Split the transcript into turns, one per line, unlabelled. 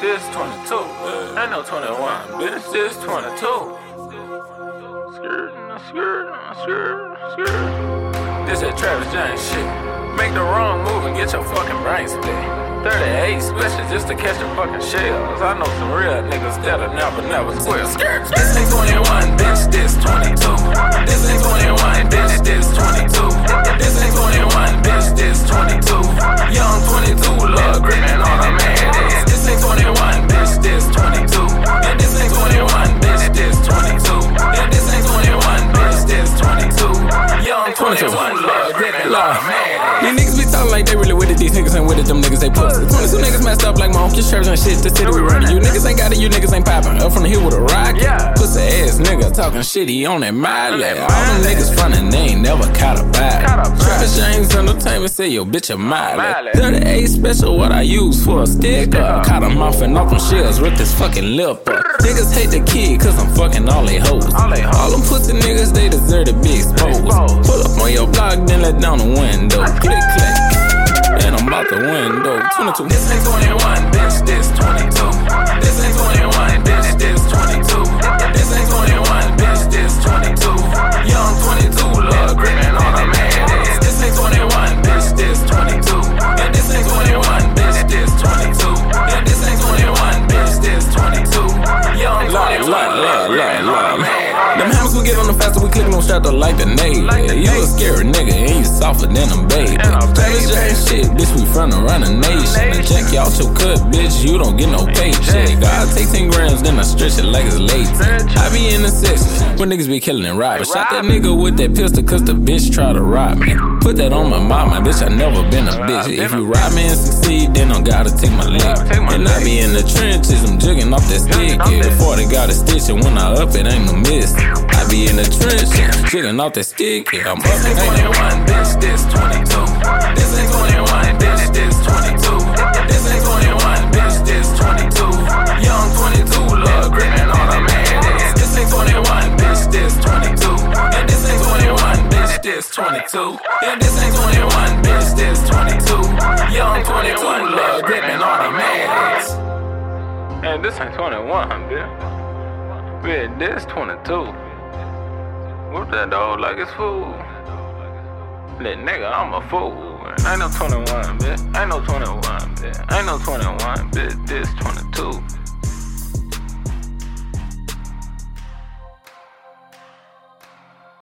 This 22. Ain't no 21, bitch. This 22. Skirt, skirt, skirt, skirt. This that Travis James shit. Make the wrong move and get your fucking brain split. 38 special just to catch the fucking shells. I know some real niggas that'll never, never. Skirt. This ain't 21, bitch, this 22. This ain't 21, bitch, this 22. This
These niggas be talking like they really with it. These niggas ain't with it. Them niggas they pussy. 22 niggas messed up like my monkey shirts and shit. The city we running. You niggas ain't got it. You niggas ain't popping. Up from the hill with a rocket.
Yeah.
Pussy ass nigga talking shit. He on that miley. All them niggas frontin', they ain't never caught a body.
Caught a body.
Travis James Entertainment say yo bitch a. Miley. 38 special what I use for a sticker. Caught him off and off them shells. Ripped his fucking lip up. Niggas hate the kid cause I'm fucking all they hoes.
All they hoes.
All them pussy niggas they deserve to be exposed. Pull up on your block let down the window. Click click. And I'm out the window. 22.
This ain't 21, bitch,
like the Navy.
Like the
you a scary nigga, and you softer than a baby.
And a
Travis
baby.
James shit, bitch, we front around the nation. And check out your cut, bitch, you don't get no paycheck. I take 10 grams, then I stretch it like it's lazy. I be in the section when niggas be killing and robbing. Shot that nigga with that pistol, cause the bitch try to rob me. Put that on my mama, bitch, I never been a bitch. If you rob me and succeed, then I gotta take my leg. And I be in the trenches, I'm jugging off that stick. Yeah, before they got a stitch, and when I up it, ain't no miss. I be in the trenches, jugging off that stick. Yeah, I'm up
This ain't 21, bitch, this 22. This ain't 21, bitch, this 22. This ain't 21, bitch, this 22. Young 22, love gripping on a man. This ain't 21, bitch, this 22. And this ain't 21, bitch, this 22. And this ain't 21, bitch, this 22. Young 21, love gripping on a man. And this ain't 21, bitch. Bitch, this 22. Whoop that dog like it's food. That nigga, I'm a fool. Ain't no 21, bitch. Ain't no 21, bitch. Ain't no 21, bitch. This 22.